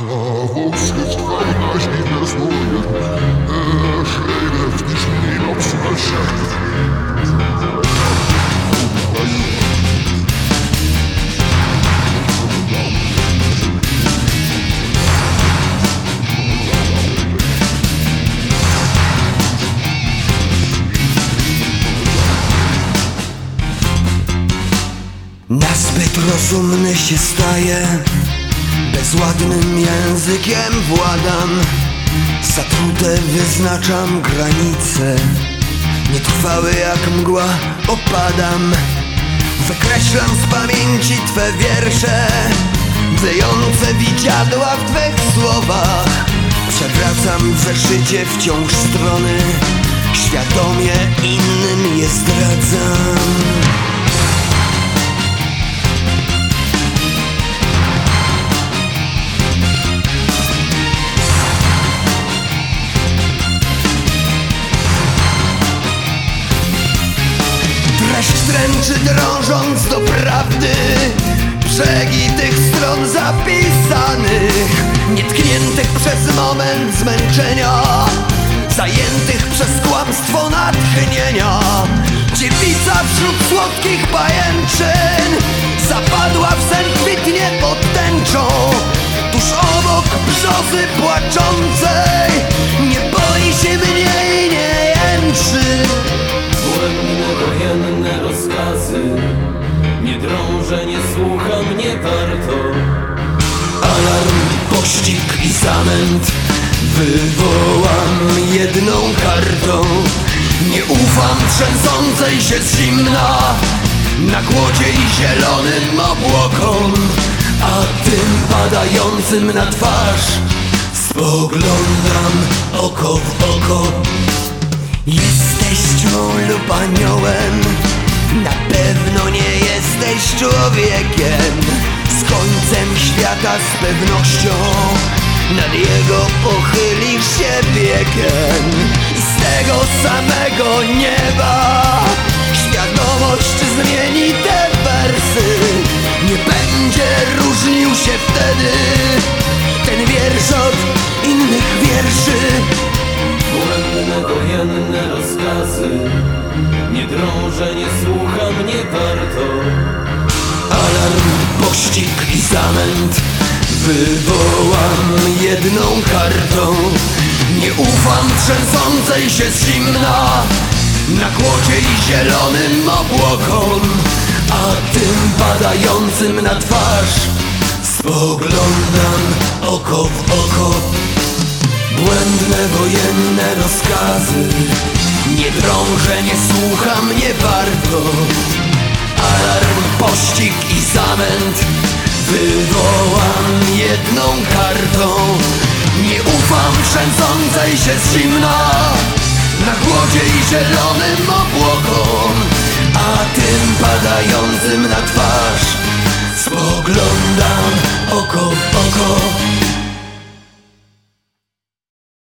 Wąskie na zimne zwoje Szejrew niż mniej obsunę się Nazbyt rozumny się staje Bezładnym językiem władam. Zatrute wyznaczam granice. Nietrwały jak mgła opadam. Wykreślam z pamięci Twe wiersze Wyjące widziadła w Twych słowach. Przewracam w zeszycie wciąż strony. Świadomie innym je zdradzam dręczy drążąc do prawdy Brzegi tych stron zapisanych Nietkniętych przez moment zmęczenia Zajętych przez kłamstwo natchnienia. Dziewica wśród słodkich pajęczyn drążę, nie słucham, nie warto. Alarm, pościg i zamęt. Wywołam jedną kartą. Nie ufam trzęsącej się z zimna. Na głodzie i zielonym obłokom. A tym padającym na twarz Spoglądam oko w oko. Jesteś ćmą lub aniołem Na pewno nie jesteś człowiekiem Z końcem świata z pewnością Nad jego pochylisz się wiekiem. I z tego samego nieba Świadomość zmieni te wersy. Nie będzie różnił się wtedy Ten wiersz od innych wierszy. Błędne wojenne rozkazy Nie drążę, nie słucham, nie warto. Alarm, pościg i zamęt Wywołam jedną kartą. Nie ufam trzęsącej się z zimna. Na głodzie i zielonym obłokom A tym padającym na twarz Spoglądam oko w oko Błędne wojenne rozkazy. Nie drążę, nie słucham, nie warto. Alarm, pościg i zamęt. Wywołam jedną kartą. Nie ufam trzęsącej się z zimna. Na głodzie i zielonym